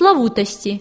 славутасці